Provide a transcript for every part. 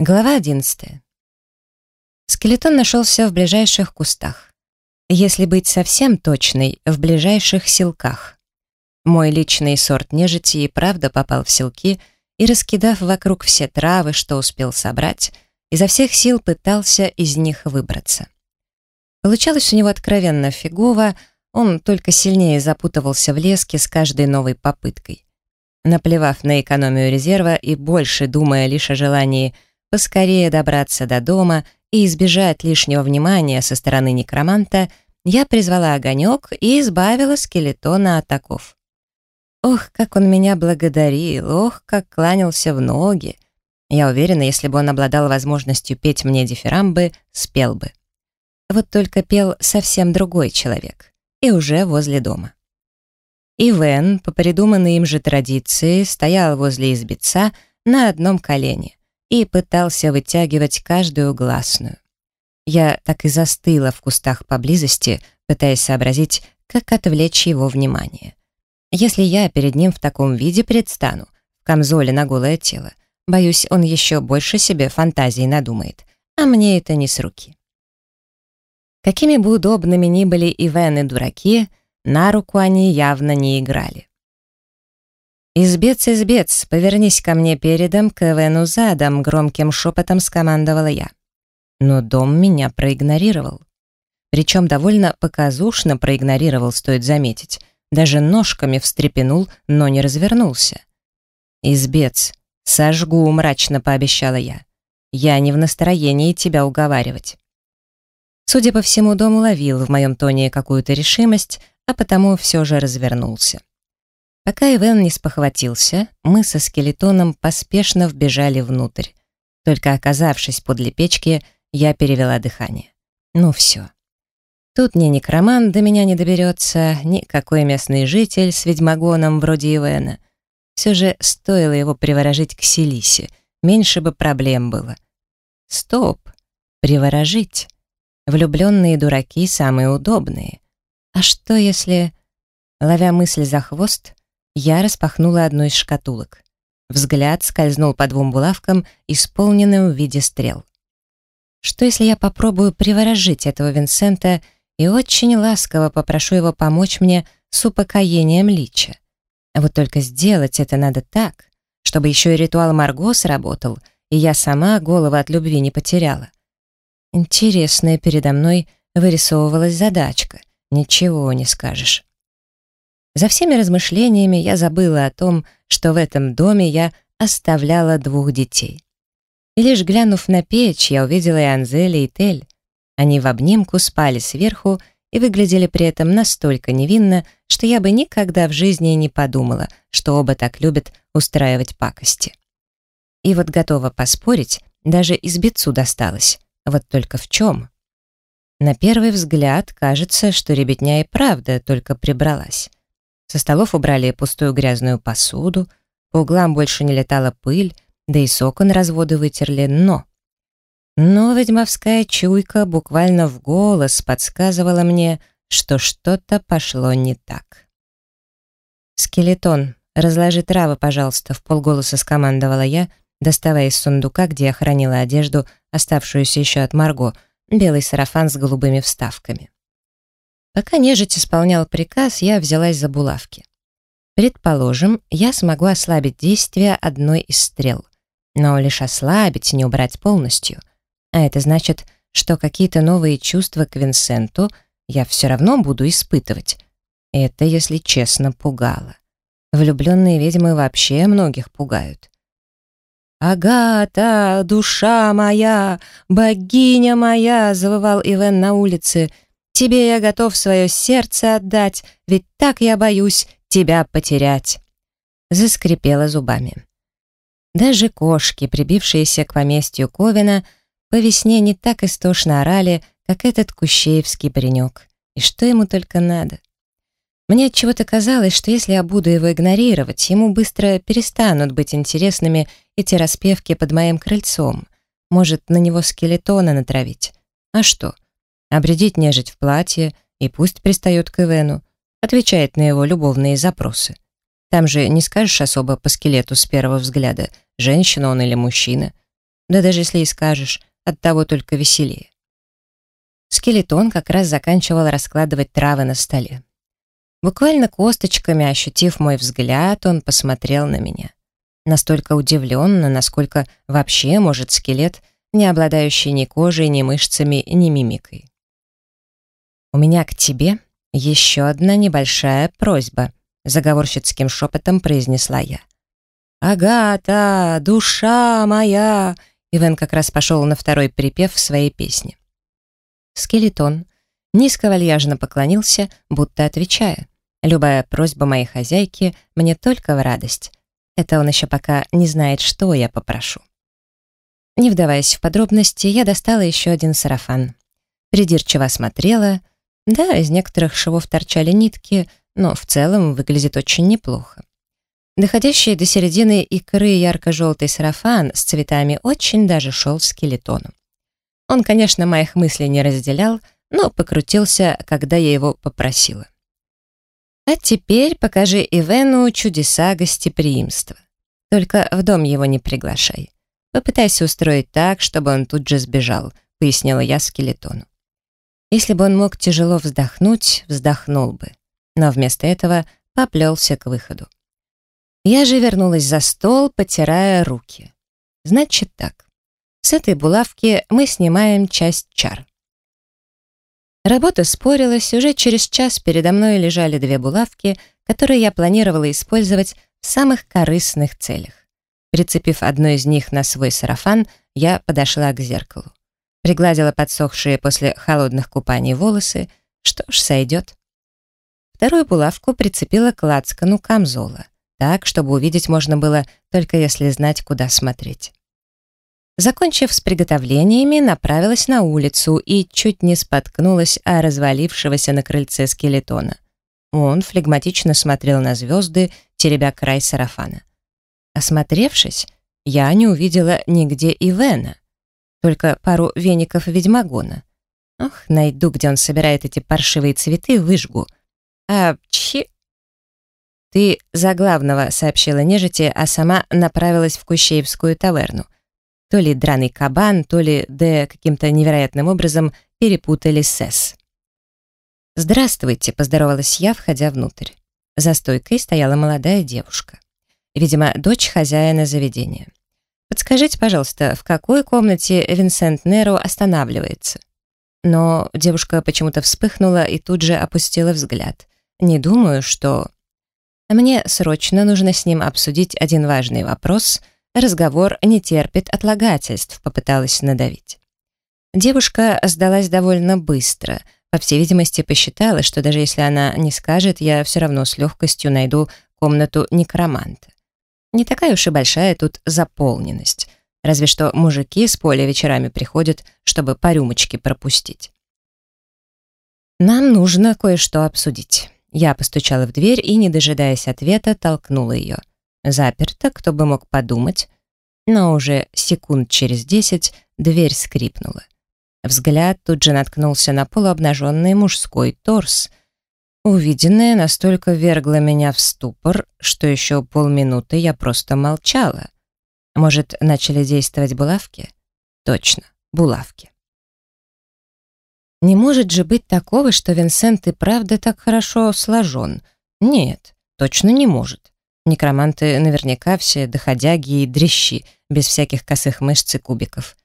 Глава 11. Скелетон нашелся в ближайших кустах. Если быть совсем точной, в ближайших селках. Мой личный сорт нежити и правда попал в селки и, раскидав вокруг все травы, что успел собрать, изо всех сил пытался из них выбраться. Получалось у него откровенно фигово, он только сильнее запутывался в леске с каждой новой попыткой. Наплевав на экономию резерва и больше думая лишь о желании – поскорее добраться до дома и избежать лишнего внимания со стороны некроманта, я призвала огонек и избавила скелетона от оков. Ох, как он меня благодарил, ох, как кланялся в ноги. Я уверена, если бы он обладал возможностью петь мне дифирамбы, спел бы. Вот только пел совсем другой человек, и уже возле дома. Ивен, по придуманной им же традиции, стоял возле избица на одном колене и пытался вытягивать каждую гласную. Я так и застыла в кустах поблизости, пытаясь сообразить, как отвлечь его внимание. Если я перед ним в таком виде предстану, в камзоле на голое тело, боюсь, он еще больше себе фантазий надумает, а мне это не с руки. Какими бы удобными ни были Ивен и дураки, на руку они явно не играли. «Избец, избец, повернись ко мне передом, к Эвену задом», громким шепотом скомандовала я. Но дом меня проигнорировал. Причем довольно показушно проигнорировал, стоит заметить. Даже ножками встрепенул, но не развернулся. «Избец, сожгу», — мрачно пообещала я. «Я не в настроении тебя уговаривать». Судя по всему, дом уловил в моем тоне какую-то решимость, а потому все же развернулся. Пока Ивен не спохватился, мы со скелетоном поспешно вбежали внутрь. Только оказавшись подле печки, я перевела дыхание. Ну все. Тут ни некромант до меня не доберется, ни какой местный житель с ведьмагоном вроде Ивена. Все же стоило его приворожить к Селисе, меньше бы проблем было. Стоп! Приворожить. Влюбленные дураки самые удобные. А что если... Ловя мысль за хвост, я распахнула одну из шкатулок. Взгляд скользнул по двум булавкам, исполненным в виде стрел. Что если я попробую приворожить этого Винсента и очень ласково попрошу его помочь мне с упокоением лича? А вот только сделать это надо так, чтобы еще и ритуал Марго сработал, и я сама голову от любви не потеряла. Интересная передо мной вырисовывалась задачка. Ничего не скажешь. За всеми размышлениями я забыла о том, что в этом доме я оставляла двух детей. И лишь глянув на печь, я увидела и Анзеля, и Тель. Они в обнимку спали сверху и выглядели при этом настолько невинно, что я бы никогда в жизни не подумала, что оба так любят устраивать пакости. И вот готова поспорить, даже избицу досталось. Вот только в чем? На первый взгляд кажется, что ребятня и правда только прибралась. Со столов убрали пустую грязную посуду, по углам больше не летала пыль, да и сокон разводы вытерли, но... Но ведьмовская чуйка буквально в голос подсказывала мне, что что-то пошло не так. «Скелетон, разложи травы, пожалуйста», — в полголоса скомандовала я, доставая из сундука, где я хранила одежду, оставшуюся еще от Марго, белый сарафан с голубыми вставками. Пока нежить исполнял приказ, я взялась за булавки. Предположим, я смогу ослабить действие одной из стрел, но лишь ослабить, не убрать полностью. А это значит, что какие-то новые чувства к Винсенту я все равно буду испытывать. Это, если честно, пугало. Влюбленные ведьмы вообще многих пугают. «Агата, душа моя, богиня моя!» — завывал Ивен на улице — Тебе я готов свое сердце отдать, ведь так я боюсь тебя потерять». Заскрипела зубами. Даже кошки, прибившиеся к поместью Ковина, по весне не так истошно орали, как этот кущеевский паренек. И что ему только надо? Мне от чего-то казалось, что если я буду его игнорировать, ему быстро перестанут быть интересными эти распевки под моим крыльцом. Может, на него скелетона натравить. А что? Обрядить нежить в платье и пусть пристает к Ивену, отвечает на его любовные запросы. Там же не скажешь особо по скелету с первого взгляда, женщина он или мужчина. Да даже если и скажешь, от того только веселее. Скелетон как раз заканчивал раскладывать травы на столе. Буквально косточками ощутив мой взгляд, он посмотрел на меня. Настолько удивленно, насколько вообще может скелет, не обладающий ни кожей, ни мышцами, ни мимикой. «У меня к тебе еще одна небольшая просьба», заговорщицким шепотом произнесла я. «Агата, душа моя!» Ивен как раз пошел на второй припев в своей песне. Скелетон низко вальяжно поклонился, будто отвечая. Любая просьба моей хозяйки мне только в радость. Это он еще пока не знает, что я попрошу. Не вдаваясь в подробности, я достала еще один сарафан. Придирчиво осмотрела. Да, из некоторых швов торчали нитки, но в целом выглядит очень неплохо. Доходящий до середины икры ярко-желтый сарафан с цветами очень даже шел скелетону. Он, конечно, моих мыслей не разделял, но покрутился, когда я его попросила. А теперь покажи Ивену чудеса гостеприимства. Только в дом его не приглашай. Попытайся устроить так, чтобы он тут же сбежал, пояснила я скелетону. Если бы он мог тяжело вздохнуть, вздохнул бы. Но вместо этого поплелся к выходу. Я же вернулась за стол, потирая руки. Значит так. С этой булавки мы снимаем часть чар. Работа спорилась, уже через час передо мной лежали две булавки, которые я планировала использовать в самых корыстных целях. Прицепив одну из них на свой сарафан, я подошла к зеркалу. Пригладила подсохшие после холодных купаний волосы, что ж, сойдет. Вторую булавку прицепила к лацкану камзола, так, чтобы увидеть можно было, только если знать, куда смотреть. Закончив с приготовлениями, направилась на улицу и чуть не споткнулась о развалившегося на крыльце скелетона. Он флегматично смотрел на звезды, теребя край сарафана. Осмотревшись, я не увидела нигде Ивена, только пару веников ведьмагона. Ох, найду, где он собирает эти паршивые цветы, выжгу. А, чи... «Ты за главного», — сообщила нежити, а сама направилась в Кущеевскую таверну — то ли драный кабан, то ли Д каким-то невероятным образом перепутали с С. «Здравствуйте», — поздоровалась я, входя внутрь. За стойкой стояла молодая девушка. Видимо, дочь хозяина заведения. «Подскажите, пожалуйста, в какой комнате Винсент Неро останавливается?» Но девушка почему-то вспыхнула и тут же опустила взгляд. «Не думаю, что...» «Мне срочно нужно с ним обсудить один важный вопрос», — Разговор не терпит отлагательств, попыталась надавить. Девушка сдалась довольно быстро. По всей видимости, посчитала, что даже если она не скажет, я все равно с легкостью найду комнату некроманта. Не такая уж и большая тут заполненность. Разве что мужики с поля вечерами приходят, чтобы по рюмочке пропустить. «Нам нужно кое-что обсудить». Я постучала в дверь и, не дожидаясь ответа, толкнула ее. Заперто, кто бы мог подумать. Но уже секунд через десять дверь скрипнула. Взгляд тут же наткнулся на полуобнаженный мужской торс. Увиденное настолько вергло меня в ступор, что еще полминуты я просто молчала. Может, начали действовать булавки? Точно, булавки. Не может же быть такого, что Винсент и правда так хорошо сложен. Нет, точно не может. Некроманты наверняка все доходяги и дрищи, без всяких косых мышц и кубиков.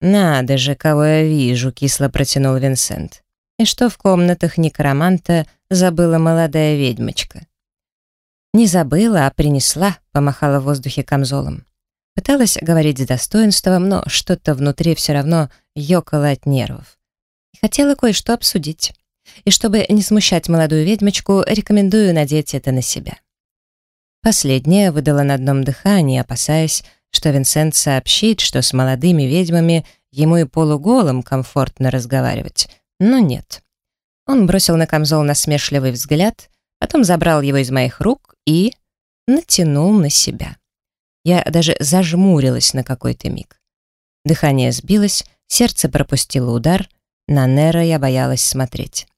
«Надо же, кого я вижу», — кисло протянул Винсент. «И что в комнатах некроманта забыла молодая ведьмочка?» «Не забыла, а принесла», — помахала в воздухе камзолом. Пыталась говорить с достоинством, но что-то внутри все равно ёкало от нервов. И хотела кое-что обсудить. И чтобы не смущать молодую ведьмочку, рекомендую надеть это на себя. Последняя выдала на одном дыхании, опасаясь, что Винсент сообщит, что с молодыми ведьмами ему и полуголым комфортно разговаривать. Но нет. Он бросил на камзол насмешливый взгляд, потом забрал его из моих рук и натянул на себя. Я даже зажмурилась на какой-то миг. Дыхание сбилось, сердце пропустило удар, на Нера я боялась смотреть.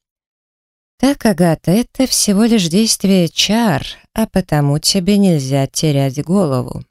«Так, Агата, это всего лишь действие чар, а потому тебе нельзя терять голову».